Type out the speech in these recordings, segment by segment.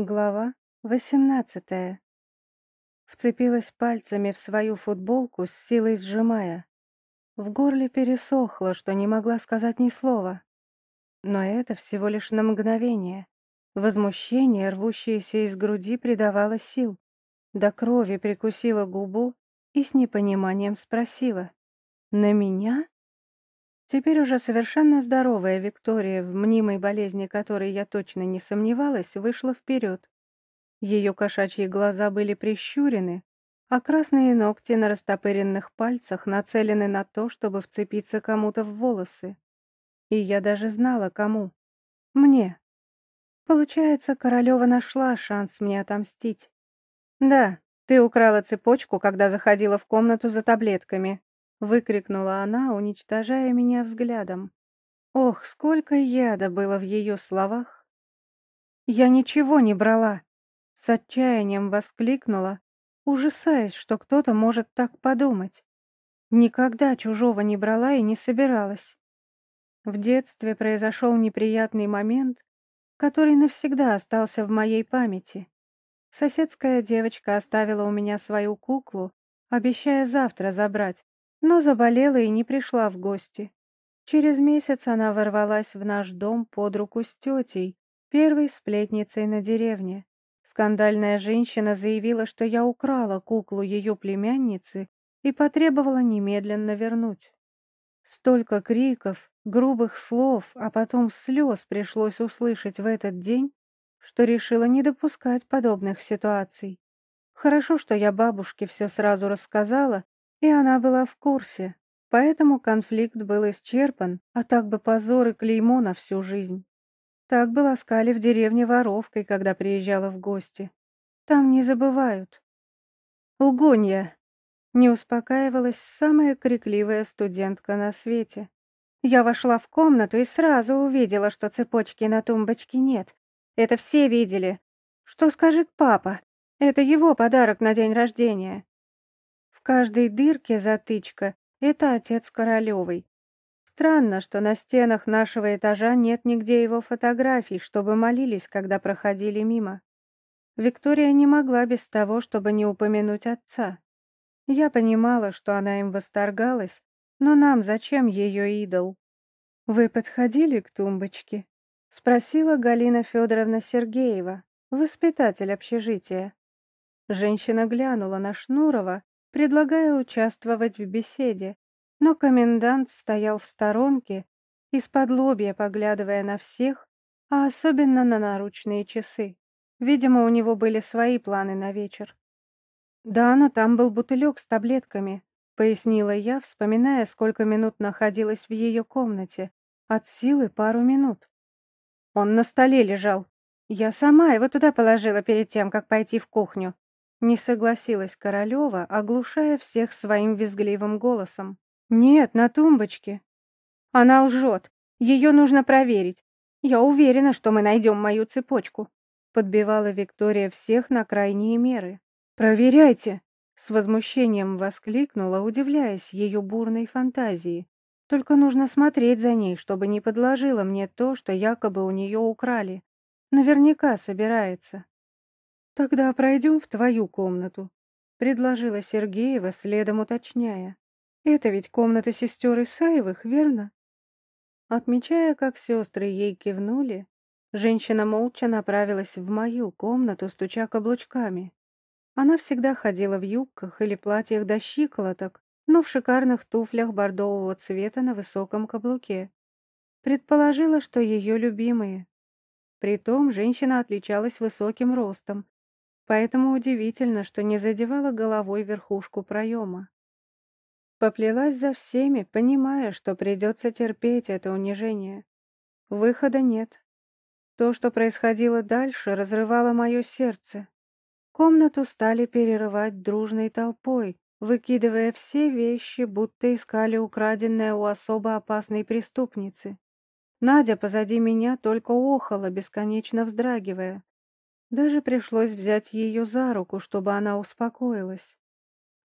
Глава восемнадцатая. Вцепилась пальцами в свою футболку, с силой сжимая. В горле пересохло, что не могла сказать ни слова. Но это всего лишь на мгновение. Возмущение, рвущееся из груди, придавало сил. До крови прикусила губу и с непониманием спросила. «На меня?» Теперь уже совершенно здоровая Виктория, в мнимой болезни которой я точно не сомневалась, вышла вперед. Ее кошачьи глаза были прищурены, а красные ногти на растопыренных пальцах нацелены на то, чтобы вцепиться кому-то в волосы. И я даже знала, кому. Мне. Получается, Королева нашла шанс мне отомстить. «Да, ты украла цепочку, когда заходила в комнату за таблетками», выкрикнула она, уничтожая меня взглядом. Ох, сколько яда было в ее словах. Я ничего не брала, с отчаянием воскликнула, ужасаясь, что кто-то может так подумать. Никогда чужого не брала и не собиралась. В детстве произошел неприятный момент, который навсегда остался в моей памяти. Соседская девочка оставила у меня свою куклу, обещая завтра забрать, но заболела и не пришла в гости. Через месяц она ворвалась в наш дом под руку с тетей, первой сплетницей на деревне. Скандальная женщина заявила, что я украла куклу ее племянницы и потребовала немедленно вернуть. Столько криков, грубых слов, а потом слез пришлось услышать в этот день, что решила не допускать подобных ситуаций. Хорошо, что я бабушке все сразу рассказала, и она была в курсе, поэтому конфликт был исчерпан, а так бы позор и клеймо на всю жизнь. Так бы ласкали в деревне воровкой, когда приезжала в гости. Там не забывают. Лгунья. Не успокаивалась самая крикливая студентка на свете. Я вошла в комнату и сразу увидела, что цепочки на тумбочке нет. Это все видели. Что скажет папа? Это его подарок на день рождения каждой дырке затычка — это отец Королевой. Странно, что на стенах нашего этажа нет нигде его фотографий, чтобы молились, когда проходили мимо. Виктория не могла без того, чтобы не упомянуть отца. Я понимала, что она им восторгалась, но нам зачем ее идол? «Вы подходили к тумбочке?» — спросила Галина Федоровна Сергеева, воспитатель общежития. Женщина глянула на Шнурова, предлагая участвовать в беседе, но комендант стоял в сторонке, из-под лобья поглядывая на всех, а особенно на наручные часы. Видимо, у него были свои планы на вечер. «Да, но там был бутылек с таблетками», — пояснила я, вспоминая, сколько минут находилась в ее комнате. От силы пару минут. Он на столе лежал. Я сама его туда положила перед тем, как пойти в кухню. Не согласилась Королева, оглушая всех своим визгливым голосом. «Нет, на тумбочке». «Она лжет. Ее нужно проверить. Я уверена, что мы найдем мою цепочку», подбивала Виктория всех на крайние меры. «Проверяйте!» С возмущением воскликнула, удивляясь ее бурной фантазии. «Только нужно смотреть за ней, чтобы не подложила мне то, что якобы у нее украли. Наверняка собирается». «Тогда пройдем в твою комнату», — предложила Сергеева, следом уточняя. «Это ведь комната сестер Исаевых, верно?» Отмечая, как сестры ей кивнули, женщина молча направилась в мою комнату, стуча каблучками. Она всегда ходила в юбках или платьях до щиколоток, но в шикарных туфлях бордового цвета на высоком каблуке. Предположила, что ее любимые. Притом женщина отличалась высоким ростом, поэтому удивительно, что не задевала головой верхушку проема. Поплелась за всеми, понимая, что придется терпеть это унижение. Выхода нет. То, что происходило дальше, разрывало мое сердце. Комнату стали перерывать дружной толпой, выкидывая все вещи, будто искали украденное у особо опасной преступницы. Надя позади меня только охала, бесконечно вздрагивая. Даже пришлось взять ее за руку, чтобы она успокоилась.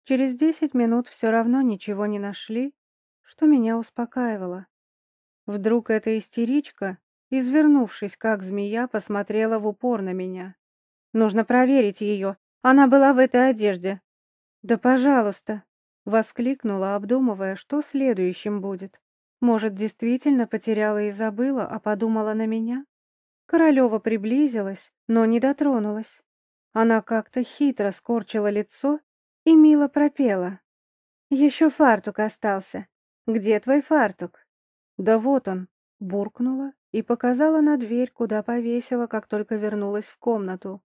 Через десять минут все равно ничего не нашли, что меня успокаивало. Вдруг эта истеричка, извернувшись как змея, посмотрела в упор на меня. Нужно проверить ее. Она была в этой одежде». «Да пожалуйста», — воскликнула, обдумывая, что следующим будет. «Может, действительно потеряла и забыла, а подумала на меня?» Королева приблизилась, но не дотронулась. Она как-то хитро скорчила лицо и мило пропела. «Еще фартук остался. Где твой фартук?» «Да вот он», — буркнула и показала на дверь, куда повесила, как только вернулась в комнату.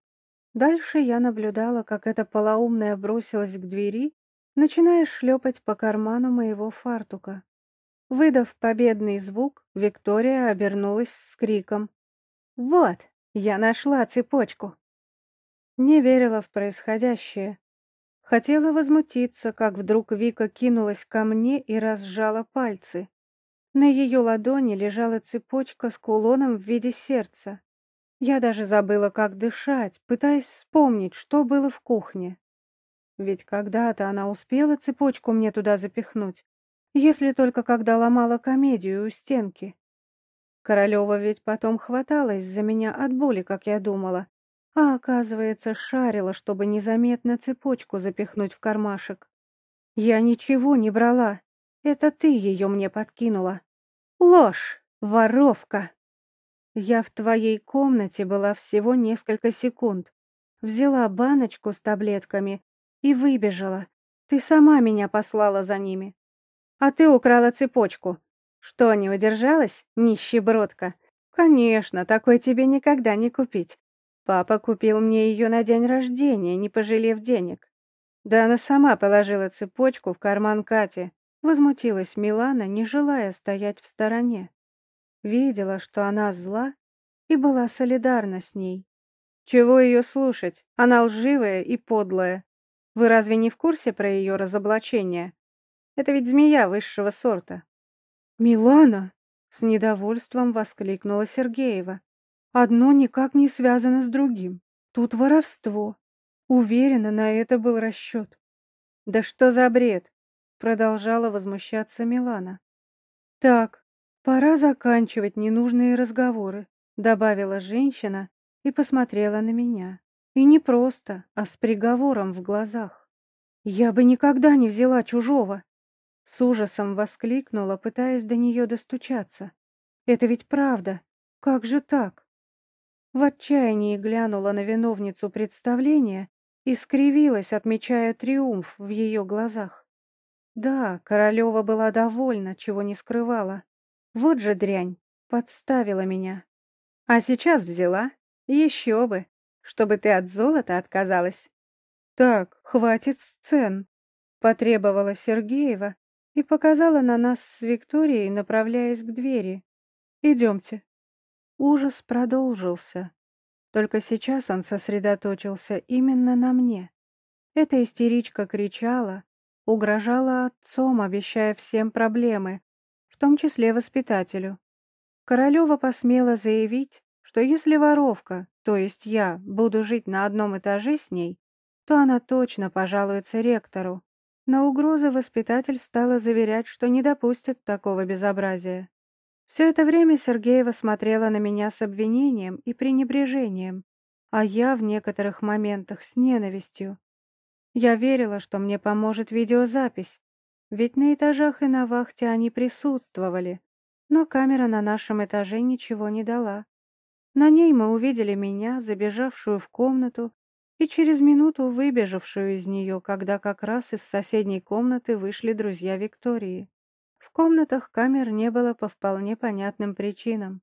Дальше я наблюдала, как эта полоумная бросилась к двери, начиная шлепать по карману моего фартука. Выдав победный звук, Виктория обернулась с криком. «Вот, я нашла цепочку!» Не верила в происходящее. Хотела возмутиться, как вдруг Вика кинулась ко мне и разжала пальцы. На ее ладони лежала цепочка с кулоном в виде сердца. Я даже забыла, как дышать, пытаясь вспомнить, что было в кухне. Ведь когда-то она успела цепочку мне туда запихнуть, если только когда ломала комедию у стенки. Королева ведь потом хваталась за меня от боли, как я думала, а оказывается, шарила, чтобы незаметно цепочку запихнуть в кармашек. Я ничего не брала, это ты ее мне подкинула. Ложь, воровка! Я в твоей комнате была всего несколько секунд. Взяла баночку с таблетками и выбежала. Ты сама меня послала за ними. А ты украла цепочку. Что, не удержалась, нищебродка? Конечно, такой тебе никогда не купить. Папа купил мне ее на день рождения, не пожалев денег. Да она сама положила цепочку в карман Кати. Возмутилась Милана, не желая стоять в стороне. Видела, что она зла, и была солидарна с ней. Чего ее слушать? Она лживая и подлая. Вы разве не в курсе про ее разоблачение? Это ведь змея высшего сорта. «Милана!» — с недовольством воскликнула Сергеева. «Одно никак не связано с другим. Тут воровство. Уверена, на это был расчет». «Да что за бред?» — продолжала возмущаться Милана. «Так, «Пора заканчивать ненужные разговоры», — добавила женщина и посмотрела на меня. И не просто, а с приговором в глазах. «Я бы никогда не взяла чужого!» С ужасом воскликнула, пытаясь до нее достучаться. «Это ведь правда! Как же так?» В отчаянии глянула на виновницу представления и скривилась, отмечая триумф в ее глазах. Да, Королева была довольна, чего не скрывала. Вот же дрянь, подставила меня. А сейчас взяла. Еще бы, чтобы ты от золота отказалась. Так, хватит сцен, потребовала Сергеева и показала на нас с Викторией, направляясь к двери. Идемте. Ужас продолжился. Только сейчас он сосредоточился именно на мне. Эта истеричка кричала, угрожала отцом, обещая всем проблемы, в том числе воспитателю. Королева посмела заявить, что если воровка, то есть я, буду жить на одном этаже с ней, то она точно пожалуется ректору. На угрозы воспитатель стала заверять, что не допустит такого безобразия. Все это время Сергеева смотрела на меня с обвинением и пренебрежением, а я в некоторых моментах с ненавистью. Я верила, что мне поможет видеозапись, ведь на этажах и на вахте они присутствовали, но камера на нашем этаже ничего не дала. На ней мы увидели меня, забежавшую в комнату, и через минуту выбежавшую из нее, когда как раз из соседней комнаты вышли друзья Виктории. В комнатах камер не было по вполне понятным причинам.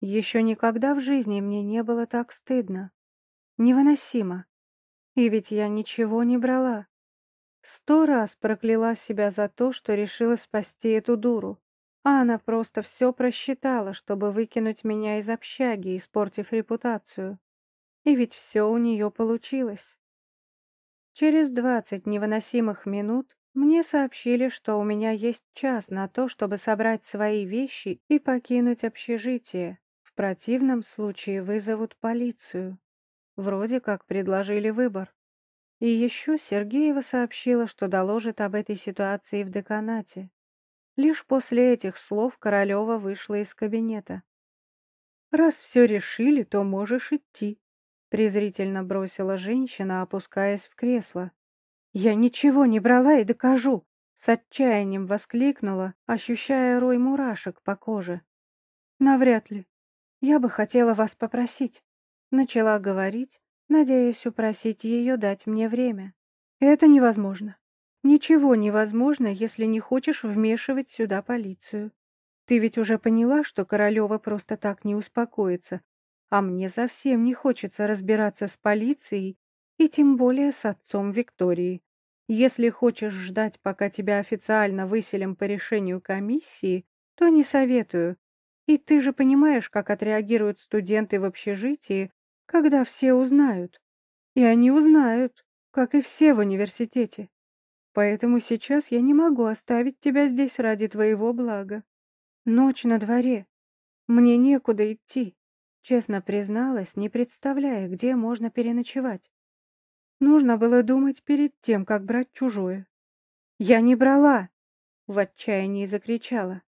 Еще никогда в жизни мне не было так стыдно. Невыносимо. И ведь я ничего не брала. Сто раз прокляла себя за то, что решила спасти эту дуру, а она просто все просчитала, чтобы выкинуть меня из общаги, испортив репутацию. И ведь все у нее получилось. Через двадцать невыносимых минут мне сообщили, что у меня есть час на то, чтобы собрать свои вещи и покинуть общежитие. В противном случае вызовут полицию. Вроде как предложили выбор. И еще Сергеева сообщила, что доложит об этой ситуации в деканате. Лишь после этих слов Королева вышла из кабинета. «Раз все решили, то можешь идти», презрительно бросила женщина, опускаясь в кресло. «Я ничего не брала и докажу!» С отчаянием воскликнула, ощущая рой мурашек по коже. «Навряд ли. Я бы хотела вас попросить». Начала говорить, надеясь упросить ее дать мне время. «Это невозможно. Ничего невозможно, если не хочешь вмешивать сюда полицию. Ты ведь уже поняла, что Королева просто так не успокоится, а мне совсем не хочется разбираться с полицией и тем более с отцом Виктории. Если хочешь ждать, пока тебя официально выселим по решению комиссии, то не советую. И ты же понимаешь, как отреагируют студенты в общежитии, когда все узнают. И они узнают, как и все в университете. Поэтому сейчас я не могу оставить тебя здесь ради твоего блага. Ночь на дворе. Мне некуда идти. Честно призналась, не представляя, где можно переночевать. Нужно было думать перед тем, как брать чужое. «Я не брала!» — в отчаянии закричала.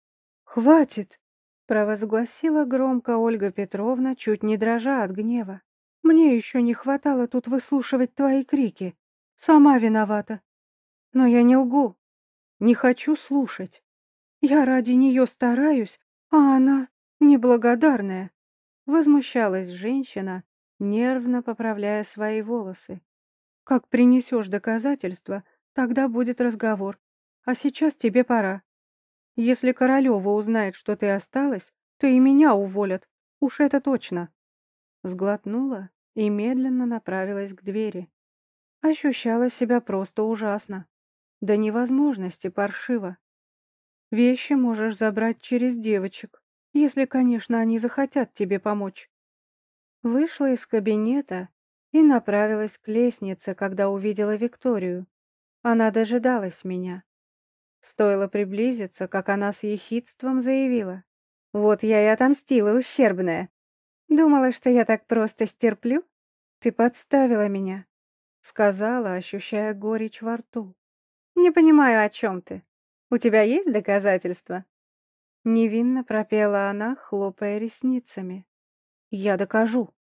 «Хватит!» — провозгласила громко Ольга Петровна, чуть не дрожа от гнева. «Мне еще не хватало тут выслушивать твои крики. Сама виновата. Но я не лгу. Не хочу слушать. Я ради нее стараюсь, а она неблагодарная. Возмущалась женщина, нервно поправляя свои волосы. Как принесешь доказательства, тогда будет разговор. А сейчас тебе пора. Если Королева узнает, что ты осталась, то и меня уволят. Уж это точно. Сглотнула и медленно направилась к двери. Ощущала себя просто ужасно. До невозможности паршиво. Вещи можешь забрать через девочек, если, конечно, они захотят тебе помочь. Вышла из кабинета и направилась к лестнице, когда увидела Викторию. Она дожидалась меня. Стоило приблизиться, как она с ехидством заявила. «Вот я и отомстила, ущербная. Думала, что я так просто стерплю? Ты подставила меня», — сказала, ощущая горечь во рту. «Не понимаю, о чем ты. У тебя есть доказательства?» Невинно пропела она, хлопая ресницами. «Я докажу».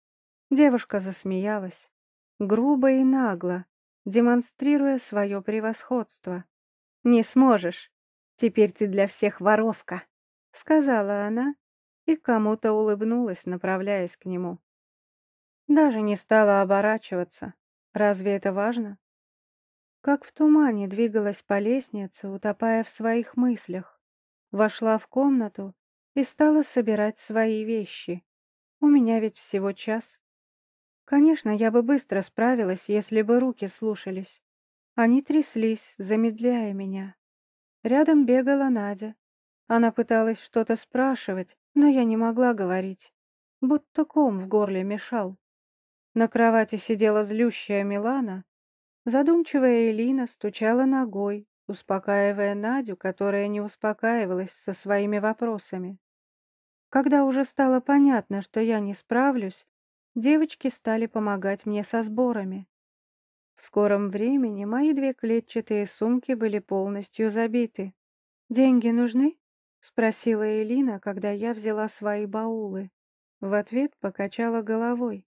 Девушка засмеялась, грубо и нагло, демонстрируя свое превосходство. «Не сможешь. Теперь ты для всех воровка», — сказала она и кому-то улыбнулась, направляясь к нему. Даже не стала оборачиваться. Разве это важно? Как в тумане двигалась по лестнице, утопая в своих мыслях. Вошла в комнату и стала собирать свои вещи. У меня ведь всего час. Конечно, я бы быстро справилась, если бы руки слушались. Они тряслись, замедляя меня. Рядом бегала Надя. Она пыталась что-то спрашивать, но я не могла говорить. Будто ком в горле мешал. На кровати сидела злющая Милана. Задумчивая Элина стучала ногой, успокаивая Надю, которая не успокаивалась со своими вопросами. Когда уже стало понятно, что я не справлюсь, девочки стали помогать мне со сборами. В скором времени мои две клетчатые сумки были полностью забиты. «Деньги нужны?» — спросила Элина, когда я взяла свои баулы. В ответ покачала головой.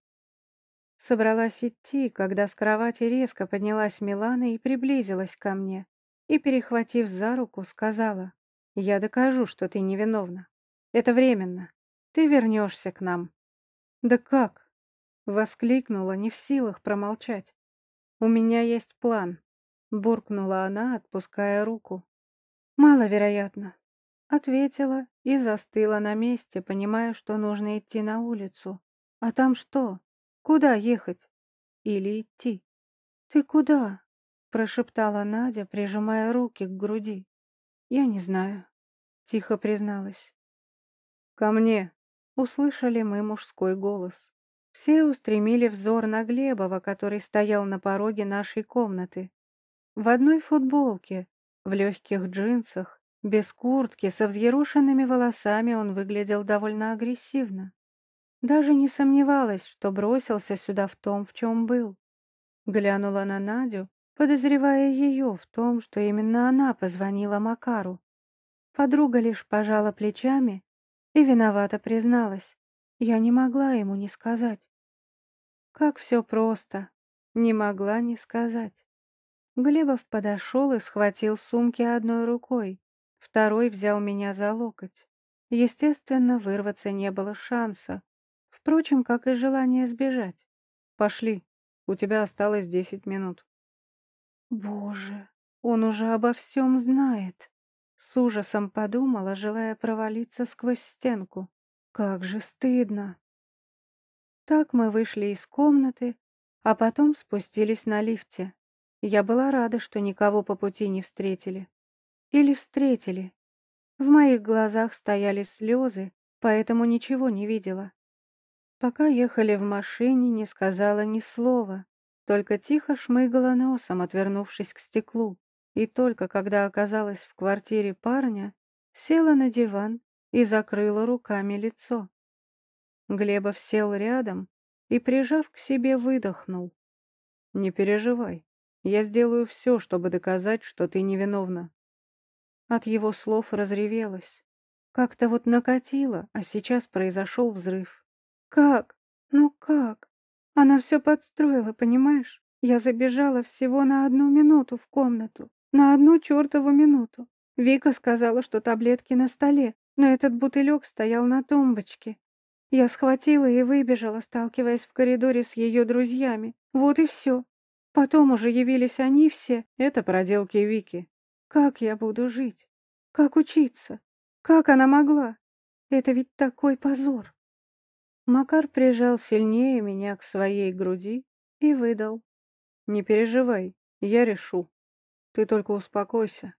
Собралась идти, когда с кровати резко поднялась Милана и приблизилась ко мне, и, перехватив за руку, сказала, «Я докажу, что ты невиновна. Это временно. Ты вернешься к нам». «Да как?» Воскликнула, не в силах промолчать. «У меня есть план», — буркнула она, отпуская руку. «Маловероятно», — ответила и застыла на месте, понимая, что нужно идти на улицу. «А там что? Куда ехать? Или идти?» «Ты куда?» — прошептала Надя, прижимая руки к груди. «Я не знаю», — тихо призналась. «Ко мне!» — услышали мы мужской голос. Все устремили взор на Глебова, который стоял на пороге нашей комнаты. В одной футболке, в легких джинсах, без куртки, со взъерошенными волосами он выглядел довольно агрессивно. Даже не сомневалась, что бросился сюда в том, в чем был. Глянула на Надю, подозревая ее в том, что именно она позвонила Макару. Подруга лишь пожала плечами и виновато призналась. Я не могла ему не сказать. Как все просто. Не могла не сказать. Глебов подошел и схватил сумки одной рукой, второй взял меня за локоть. Естественно, вырваться не было шанса. Впрочем, как и желание сбежать. «Пошли, у тебя осталось десять минут». Боже, он уже обо всем знает. С ужасом подумала, желая провалиться сквозь стенку. Как же стыдно. Так мы вышли из комнаты, а потом спустились на лифте. Я была рада, что никого по пути не встретили. Или встретили. В моих глазах стояли слезы, поэтому ничего не видела. Пока ехали в машине, не сказала ни слова, только тихо шмыгала носом, отвернувшись к стеклу. И только когда оказалась в квартире парня, села на диван и закрыла руками лицо. Глебов сел рядом и, прижав к себе, выдохнул. «Не переживай, я сделаю все, чтобы доказать, что ты невиновна». От его слов разревелась. Как-то вот накатило, а сейчас произошел взрыв. «Как? Ну как? Она все подстроила, понимаешь? Я забежала всего на одну минуту в комнату. На одну чертову минуту. Вика сказала, что таблетки на столе, но этот бутылек стоял на тумбочке. Я схватила и выбежала, сталкиваясь в коридоре с ее друзьями. Вот и все. Потом уже явились они все. Это проделки Вики. Как я буду жить? Как учиться? Как она могла? Это ведь такой позор. Макар прижал сильнее меня к своей груди и выдал. Не переживай, я решу. Ты только успокойся.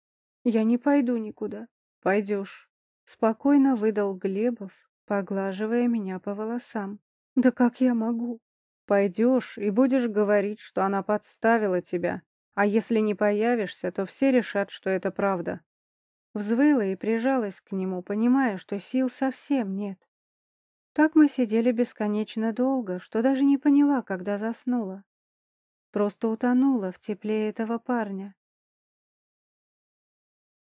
Я не пойду никуда. Пойдешь. Спокойно выдал Глебов, поглаживая меня по волосам. Да как я могу? Пойдешь и будешь говорить, что она подставила тебя, а если не появишься, то все решат, что это правда. Взвыла и прижалась к нему, понимая, что сил совсем нет. Так мы сидели бесконечно долго, что даже не поняла, когда заснула. Просто утонула в тепле этого парня.